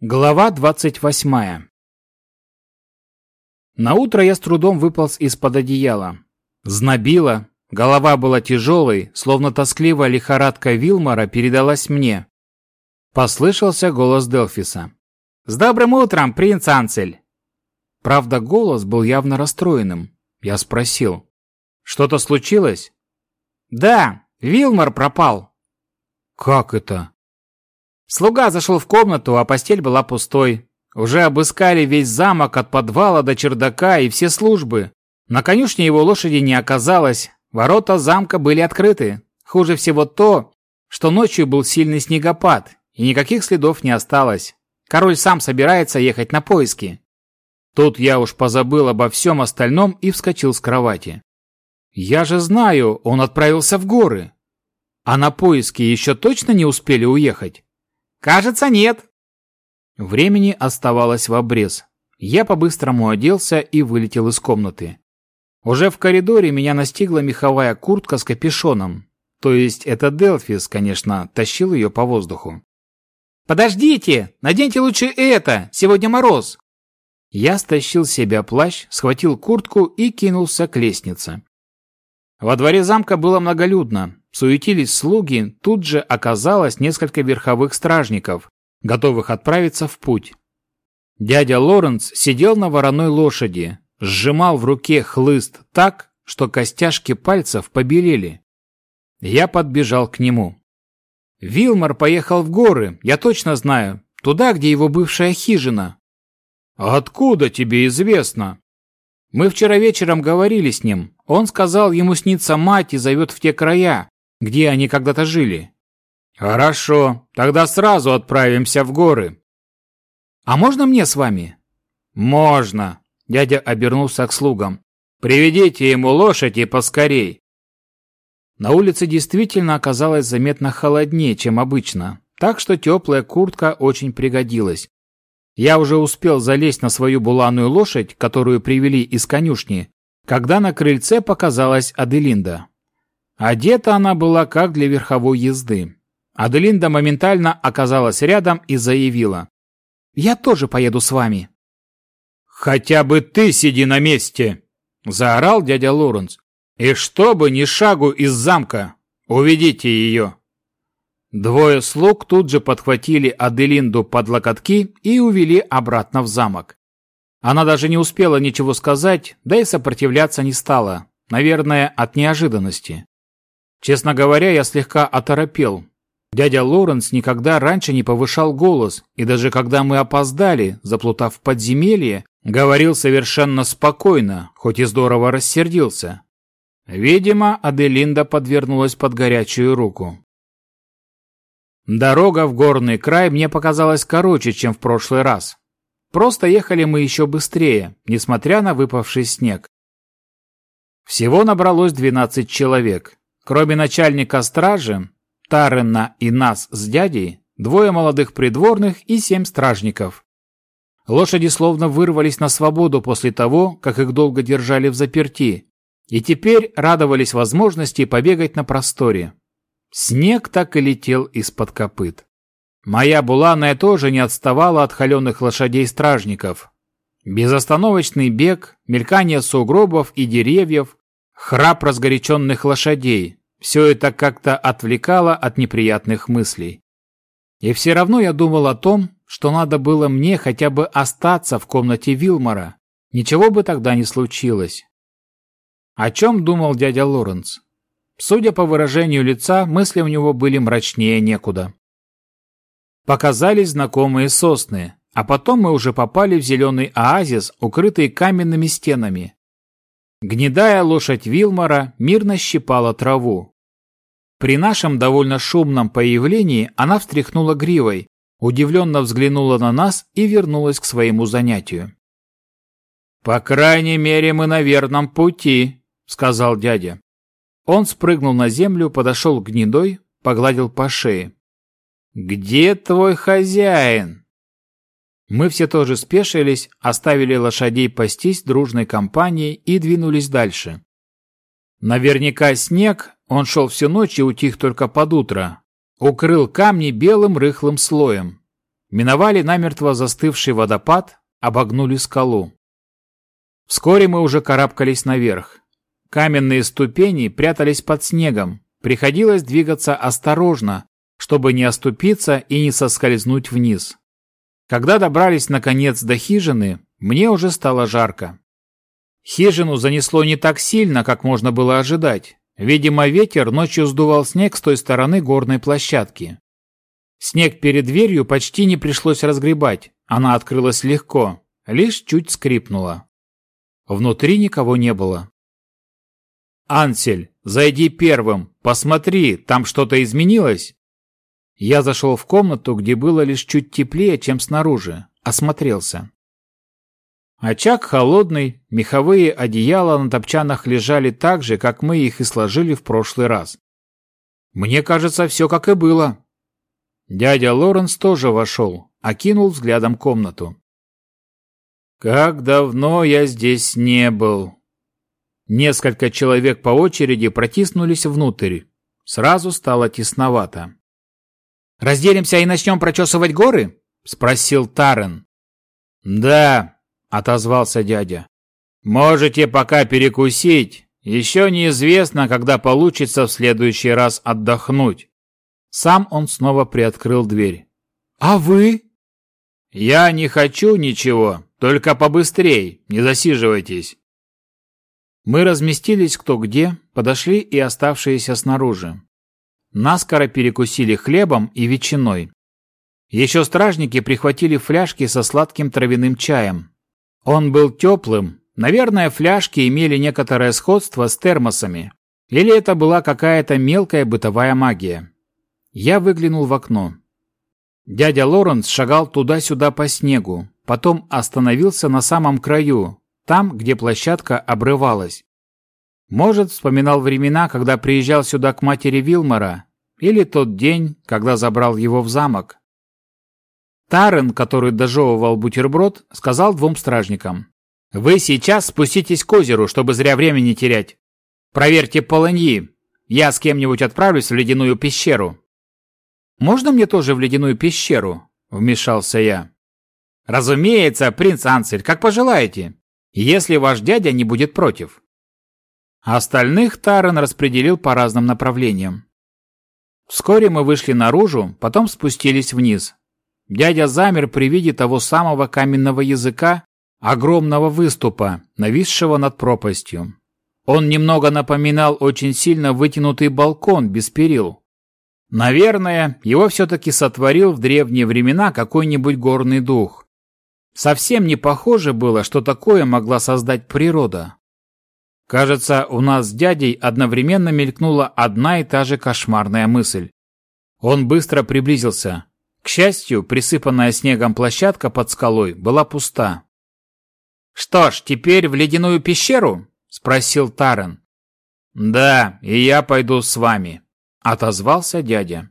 Глава двадцать восьмая На утро я с трудом выполз из-под одеяла. Знобило, голова была тяжелой, словно тоскливая лихорадка Вилмора передалась мне. Послышался голос Делфиса. «С добрым утром, принц Анцель!» Правда, голос был явно расстроенным. Я спросил. «Что-то случилось?» «Да, Вилмор пропал». «Как это?» Слуга зашел в комнату, а постель была пустой. Уже обыскали весь замок от подвала до чердака и все службы. На конюшне его лошади не оказалось. Ворота замка были открыты. Хуже всего то, что ночью был сильный снегопад, и никаких следов не осталось. Король сам собирается ехать на поиски. Тут я уж позабыл обо всем остальном и вскочил с кровати. Я же знаю, он отправился в горы. А на поиски еще точно не успели уехать? «Кажется, нет». Времени оставалось в обрез. Я по-быстрому оделся и вылетел из комнаты. Уже в коридоре меня настигла меховая куртка с капюшоном. То есть это Делфис, конечно, тащил ее по воздуху. «Подождите! Наденьте лучше это! Сегодня мороз!» Я стащил с себя плащ, схватил куртку и кинулся к лестнице. Во дворе замка было многолюдно. Суетились слуги, тут же оказалось несколько верховых стражников, готовых отправиться в путь. Дядя Лоренс сидел на вороной лошади, сжимал в руке хлыст так, что костяшки пальцев побелели. Я подбежал к нему. Вилмар поехал в горы, я точно знаю, туда, где его бывшая хижина. Откуда тебе известно? Мы вчера вечером говорили с ним. Он сказал, ему снится мать и зовет в те края, где они когда-то жили. Хорошо, тогда сразу отправимся в горы. А можно мне с вами? Можно. Дядя обернулся к слугам. Приведите ему лошадь и поскорей. На улице действительно оказалось заметно холоднее, чем обычно, так что теплая куртка очень пригодилась. Я уже успел залезть на свою буланую лошадь, которую привели из конюшни, когда на крыльце показалась Аделинда. Одета она была как для верховой езды. Аделинда моментально оказалась рядом и заявила. «Я тоже поеду с вами». «Хотя бы ты сиди на месте!» – заорал дядя Лоренс. «И чтобы ни шагу из замка! Уведите ее!» Двое слуг тут же подхватили Аделинду под локотки и увели обратно в замок. Она даже не успела ничего сказать, да и сопротивляться не стала, наверное, от неожиданности. Честно говоря, я слегка оторопел. Дядя Лоренс никогда раньше не повышал голос, и даже когда мы опоздали, заплутав в подземелье, говорил совершенно спокойно, хоть и здорово рассердился. Видимо, Аделинда подвернулась под горячую руку. Дорога в горный край мне показалась короче, чем в прошлый раз. Просто ехали мы еще быстрее, несмотря на выпавший снег. Всего набралось 12 человек. Кроме начальника стражи, Тарена и нас с дядей, двое молодых придворных и семь стражников. Лошади словно вырвались на свободу после того, как их долго держали в заперти, и теперь радовались возможности побегать на просторе. Снег так и летел из-под копыт. Моя буланая тоже не отставала от холеных лошадей-стражников. Безостановочный бег, мелькание сугробов и деревьев, храп разгоряченных лошадей, все это как-то отвлекало от неприятных мыслей. И все равно я думал о том, что надо было мне хотя бы остаться в комнате Вилмора. Ничего бы тогда не случилось. О чем думал дядя Лоренс? Судя по выражению лица, мысли у него были мрачнее некуда. Показались знакомые сосны, а потом мы уже попали в зеленый оазис, укрытый каменными стенами. Гнедая лошадь Вилмора мирно щипала траву. При нашем довольно шумном появлении она встряхнула гривой, удивленно взглянула на нас и вернулась к своему занятию. «По крайней мере, мы на верном пути», — сказал дядя. Он спрыгнул на землю, подошел к гнедой, погладил по шее. «Где твой хозяин?» Мы все тоже спешились, оставили лошадей пастись дружной компанией и двинулись дальше. Наверняка снег, он шел всю ночь и утих только под утро, укрыл камни белым рыхлым слоем. миновали намертво застывший водопад, обогнули скалу. Вскоре мы уже карабкались наверх. Каменные ступени прятались под снегом, приходилось двигаться осторожно, чтобы не оступиться и не соскользнуть вниз. Когда добрались наконец до хижины, мне уже стало жарко. Хижину занесло не так сильно, как можно было ожидать. Видимо, ветер ночью сдувал снег с той стороны горной площадки. Снег перед дверью почти не пришлось разгребать, она открылась легко, лишь чуть скрипнула. Внутри никого не было. «Ансель, зайди первым, посмотри, там что-то изменилось?» Я зашел в комнату, где было лишь чуть теплее, чем снаружи, осмотрелся. Очаг холодный, меховые одеяла на топчанах лежали так же, как мы их и сложили в прошлый раз. Мне кажется, все как и было. Дядя Лоренс тоже вошел, окинул взглядом комнату. Как давно я здесь не был. Несколько человек по очереди протиснулись внутрь. Сразу стало тесновато. «Разделимся и начнем прочесывать горы?» — спросил Тарен. «Да», — отозвался дядя. «Можете пока перекусить. Еще неизвестно, когда получится в следующий раз отдохнуть». Сам он снова приоткрыл дверь. «А вы?» «Я не хочу ничего, только побыстрей, не засиживайтесь». Мы разместились кто где, подошли и оставшиеся снаружи. Наскоро перекусили хлебом и ветчиной. Еще стражники прихватили фляжки со сладким травяным чаем, он был теплым, наверное, фляжки имели некоторое сходство с термосами. Или это была какая-то мелкая бытовая магия. Я выглянул в окно. Дядя Лоренс шагал туда-сюда по снегу, потом остановился на самом краю, там, где площадка обрывалась. Может, вспоминал времена, когда приезжал сюда к матери Вилмора, или тот день, когда забрал его в замок. Тарен, который дожевывал бутерброд, сказал двум стражникам. «Вы сейчас спуститесь к озеру, чтобы зря времени терять. Проверьте полыньи. Я с кем-нибудь отправлюсь в ледяную пещеру». «Можно мне тоже в ледяную пещеру?» – вмешался я. «Разумеется, принц Анцель, как пожелаете, если ваш дядя не будет против». Остальных Тарен распределил по разным направлениям. Вскоре мы вышли наружу, потом спустились вниз, Дядя замер при виде того самого каменного языка, огромного выступа, нависшего над пропастью. Он немного напоминал очень сильно вытянутый балкон без перил. Наверное, его все-таки сотворил в древние времена какой-нибудь горный дух. Совсем не похоже было, что такое могла создать природа. Кажется, у нас с дядей одновременно мелькнула одна и та же кошмарная мысль. Он быстро приблизился. К счастью, присыпанная снегом площадка под скалой была пуста. «Что ж, теперь в ледяную пещеру?» – спросил Тарен. «Да, и я пойду с вами», – отозвался дядя.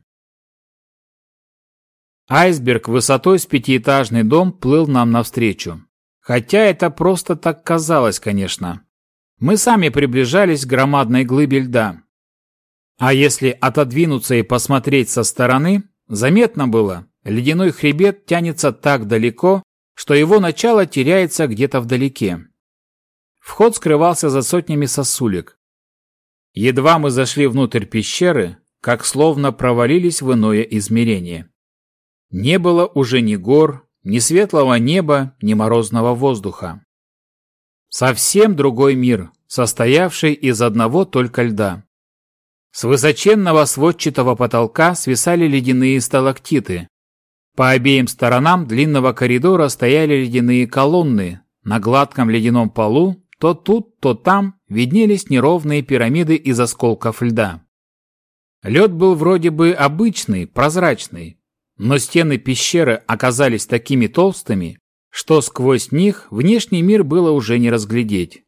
Айсберг высотой с пятиэтажный дом плыл нам навстречу. Хотя это просто так казалось, конечно. Мы сами приближались к громадной глыбе льда. А если отодвинуться и посмотреть со стороны, заметно было, Ледяной хребет тянется так далеко, что его начало теряется где-то вдалеке. Вход скрывался за сотнями сосулек. Едва мы зашли внутрь пещеры, как словно провалились в иное измерение. Не было уже ни гор, ни светлого неба, ни морозного воздуха. Совсем другой мир, состоявший из одного только льда. С высоченного сводчатого потолка свисали ледяные сталактиты, по обеим сторонам длинного коридора стояли ледяные колонны. На гладком ледяном полу то тут, то там виднелись неровные пирамиды из осколков льда. Лед был вроде бы обычный, прозрачный, но стены пещеры оказались такими толстыми, что сквозь них внешний мир было уже не разглядеть.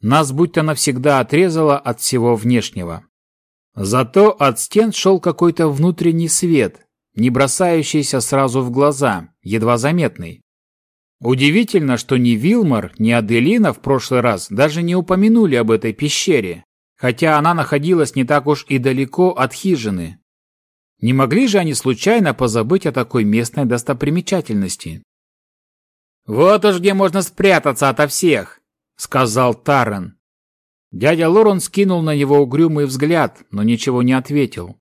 Нас будто навсегда отрезало от всего внешнего. Зато от стен шел какой-то внутренний свет, не бросающийся сразу в глаза, едва заметный. Удивительно, что ни Вилмар, ни Аделина в прошлый раз даже не упомянули об этой пещере, хотя она находилась не так уж и далеко от хижины. Не могли же они случайно позабыть о такой местной достопримечательности? «Вот уж где можно спрятаться ото всех», — сказал Таррен. Дядя Лорен скинул на него угрюмый взгляд, но ничего не ответил.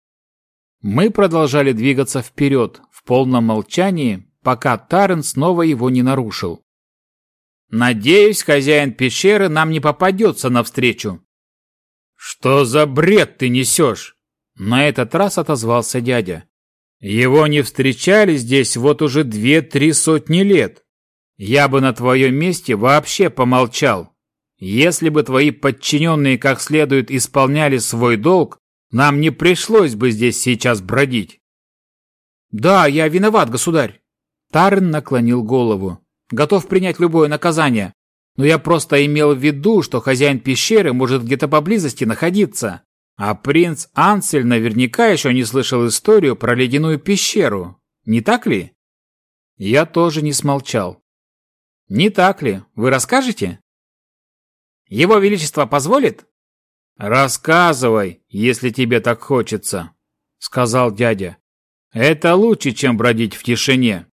Мы продолжали двигаться вперед, в полном молчании, пока Таррен снова его не нарушил. «Надеюсь, хозяин пещеры нам не попадется навстречу». «Что за бред ты несешь?» На этот раз отозвался дядя. «Его не встречали здесь вот уже две-три сотни лет. Я бы на твоем месте вообще помолчал. Если бы твои подчиненные как следует исполняли свой долг, нам не пришлось бы здесь сейчас бродить. Да, я виноват, государь. Тарн наклонил голову. Готов принять любое наказание. Но я просто имел в виду, что хозяин пещеры может где-то поблизости находиться. А принц Ансель наверняка еще не слышал историю про ледяную пещеру. Не так ли? Я тоже не смолчал. Не так ли? Вы расскажете? Его Величество позволит?» «Рассказывай, если тебе так хочется», — сказал дядя. «Это лучше, чем бродить в тишине».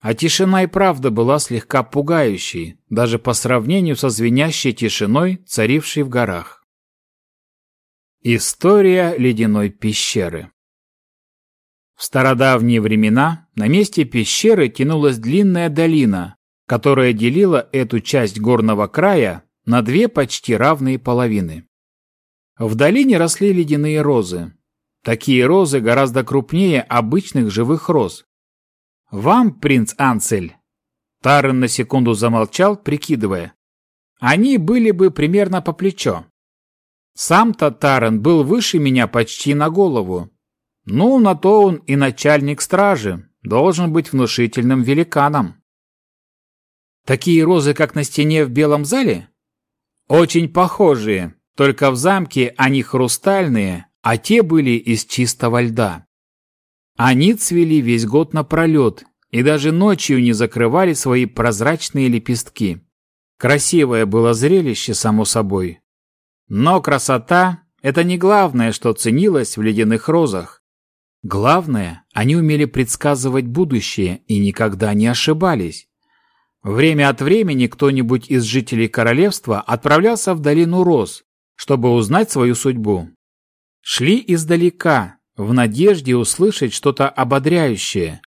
А тишина и правда была слегка пугающей, даже по сравнению со звенящей тишиной, царившей в горах. История ледяной пещеры В стародавние времена на месте пещеры тянулась длинная долина, которая делила эту часть горного края на две почти равные половины. В долине росли ледяные розы. Такие розы гораздо крупнее обычных живых роз. Вам, принц Анцель, Тарен на секунду замолчал, прикидывая. Они были бы примерно по плечо. Сам-то Тарен был выше меня почти на голову. Ну, на то он и начальник стражи, должен быть внушительным великаном. Такие розы, как на стене в белом зале? Очень похожие, только в замке они хрустальные, а те были из чистого льда. Они цвели весь год напролет и даже ночью не закрывали свои прозрачные лепестки. Красивое было зрелище, само собой. Но красота – это не главное, что ценилось в ледяных розах. Главное, они умели предсказывать будущее и никогда не ошибались. Время от времени кто-нибудь из жителей королевства отправлялся в долину Роз, чтобы узнать свою судьбу. Шли издалека, в надежде услышать что-то ободряющее.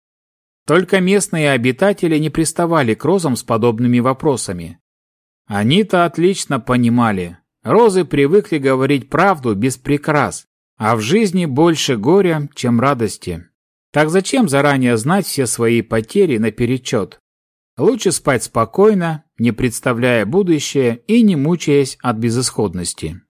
Только местные обитатели не приставали к розам с подобными вопросами. Они-то отлично понимали. Розы привыкли говорить правду без прикрас, а в жизни больше горя, чем радости. Так зачем заранее знать все свои потери наперечет? Лучше спать спокойно, не представляя будущее и не мучаясь от безысходности.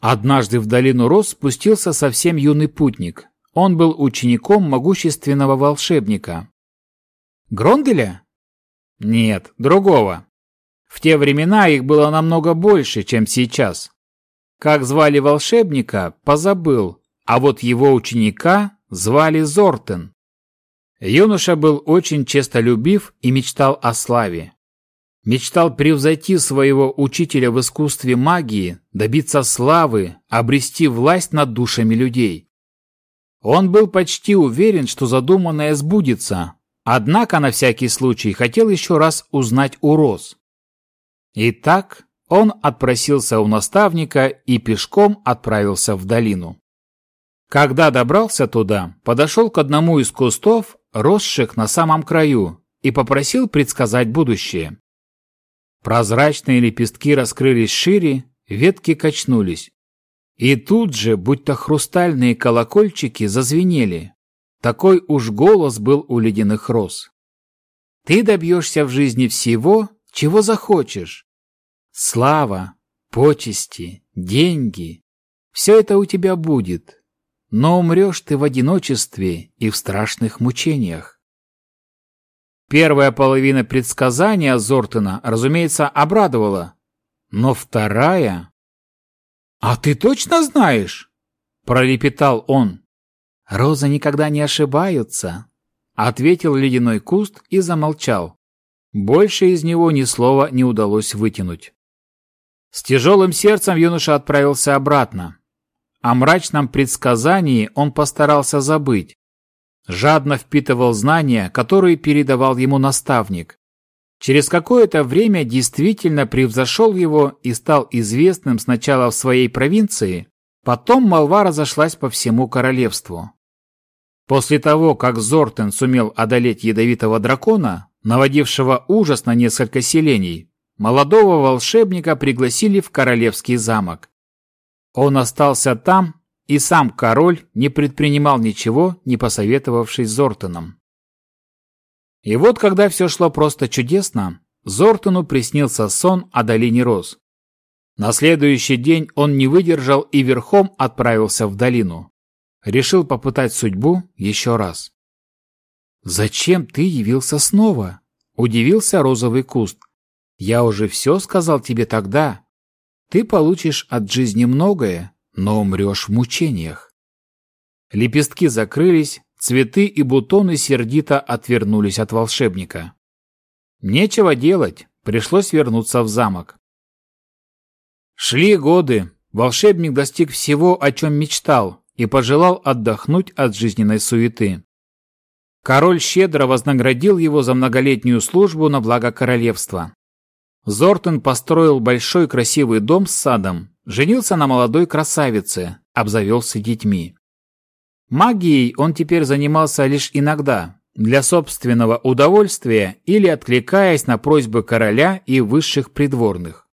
Однажды в долину Рос спустился совсем юный путник. Он был учеником могущественного волшебника. Гронделя? Нет, другого. В те времена их было намного больше, чем сейчас. Как звали волшебника, позабыл, а вот его ученика звали Зортен. Юноша был очень честолюбив и мечтал о славе. Мечтал превзойти своего учителя в искусстве магии, добиться славы, обрести власть над душами людей. Он был почти уверен, что задуманное сбудется, однако на всякий случай хотел еще раз узнать у Роз. Итак, он отпросился у наставника и пешком отправился в долину. Когда добрался туда, подошел к одному из кустов, росших на самом краю, и попросил предсказать будущее. Прозрачные лепестки раскрылись шире, ветки качнулись. И тут же, будто хрустальные колокольчики, зазвенели. Такой уж голос был у ледяных роз. Ты добьешься в жизни всего, чего захочешь. Слава, почести, деньги – все это у тебя будет, но умрешь ты в одиночестве и в страшных мучениях. Первая половина предсказания Зортена, разумеется, обрадовала, но вторая... «А ты точно знаешь?» — пролепетал он. «Розы никогда не ошибаются», — ответил ледяной куст и замолчал. Больше из него ни слова не удалось вытянуть. С тяжелым сердцем юноша отправился обратно. О мрачном предсказании он постарался забыть. Жадно впитывал знания, которые передавал ему наставник. Через какое-то время действительно превзошел его и стал известным сначала в своей провинции, потом молва разошлась по всему королевству. После того, как Зортен сумел одолеть ядовитого дракона, наводившего ужас на несколько селений, молодого волшебника пригласили в королевский замок. Он остался там, и сам король не предпринимал ничего, не посоветовавшись с Зортоном. И вот, когда все шло просто чудесно, Зортону приснился сон о долине роз. На следующий день он не выдержал и верхом отправился в долину. Решил попытать судьбу еще раз. «Зачем ты явился снова?» – удивился розовый куст. «Я уже все сказал тебе тогда. Ты получишь от жизни многое, но умрешь в мучениях». Лепестки закрылись, цветы и бутоны сердито отвернулись от волшебника. Нечего делать, пришлось вернуться в замок. Шли годы, волшебник достиг всего, о чем мечтал, и пожелал отдохнуть от жизненной суеты. Король щедро вознаградил его за многолетнюю службу на благо королевства. Зортон построил большой красивый дом с садом, женился на молодой красавице, обзавелся детьми. Магией он теперь занимался лишь иногда, для собственного удовольствия или откликаясь на просьбы короля и высших придворных.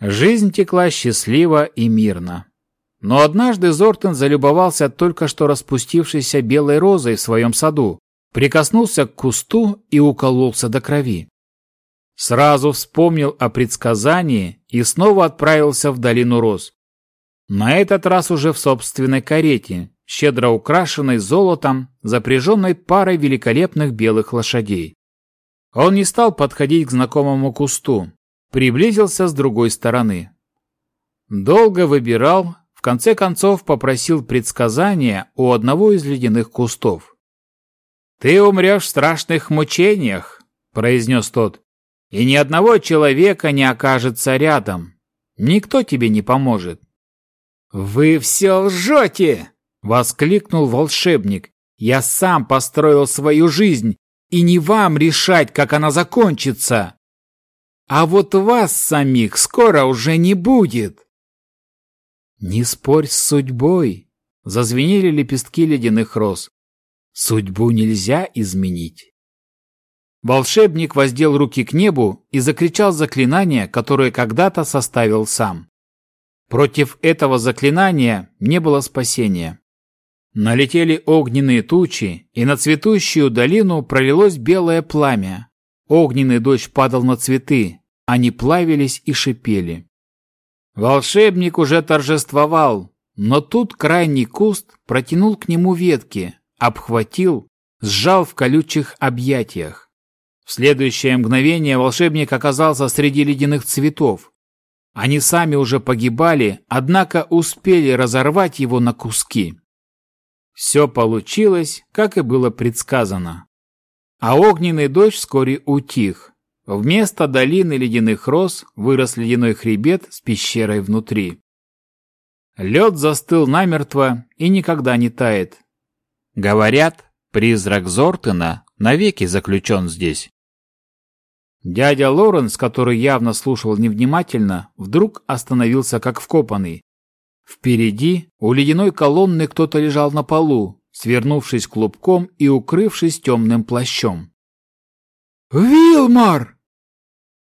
Жизнь текла счастливо и мирно. Но однажды Зортон залюбовался только что распустившейся белой розой в своем саду, прикоснулся к кусту и укололся до крови. Сразу вспомнил о предсказании и снова отправился в долину роз. На этот раз уже в собственной карете, щедро украшенной золотом, запряженной парой великолепных белых лошадей. Он не стал подходить к знакомому кусту, приблизился с другой стороны. Долго выбирал, в конце концов попросил предсказания у одного из ледяных кустов. «Ты умрешь в страшных мучениях», — произнес тот, «и ни одного человека не окажется рядом. Никто тебе не поможет». «Вы все лжете!» — воскликнул волшебник. «Я сам построил свою жизнь, и не вам решать, как она закончится!» А вот вас самих скоро уже не будет. Не спорь с судьбой, зазвенели лепестки ледяных роз. Судьбу нельзя изменить. Волшебник воздел руки к небу и закричал заклинание, которое когда-то составил сам. Против этого заклинания не было спасения. Налетели огненные тучи, и на цветущую долину пролилось белое пламя. Огненный дождь падал на цветы, они плавились и шипели. Волшебник уже торжествовал, но тут крайний куст протянул к нему ветки, обхватил, сжал в колючих объятиях. Следующее мгновение волшебник оказался среди ледяных цветов. Они сами уже погибали, однако успели разорвать его на куски. Все получилось, как и было предсказано. А огненный дождь вскоре утих. Вместо долины ледяных роз вырос ледяной хребет с пещерой внутри. Лед застыл намертво и никогда не тает. Говорят, призрак Зортена навеки заключен здесь. Дядя Лоренс, который явно слушал невнимательно, вдруг остановился как вкопанный. Впереди у ледяной колонны кто-то лежал на полу, свернувшись клубком и укрывшись темным плащом. «Вилмар!»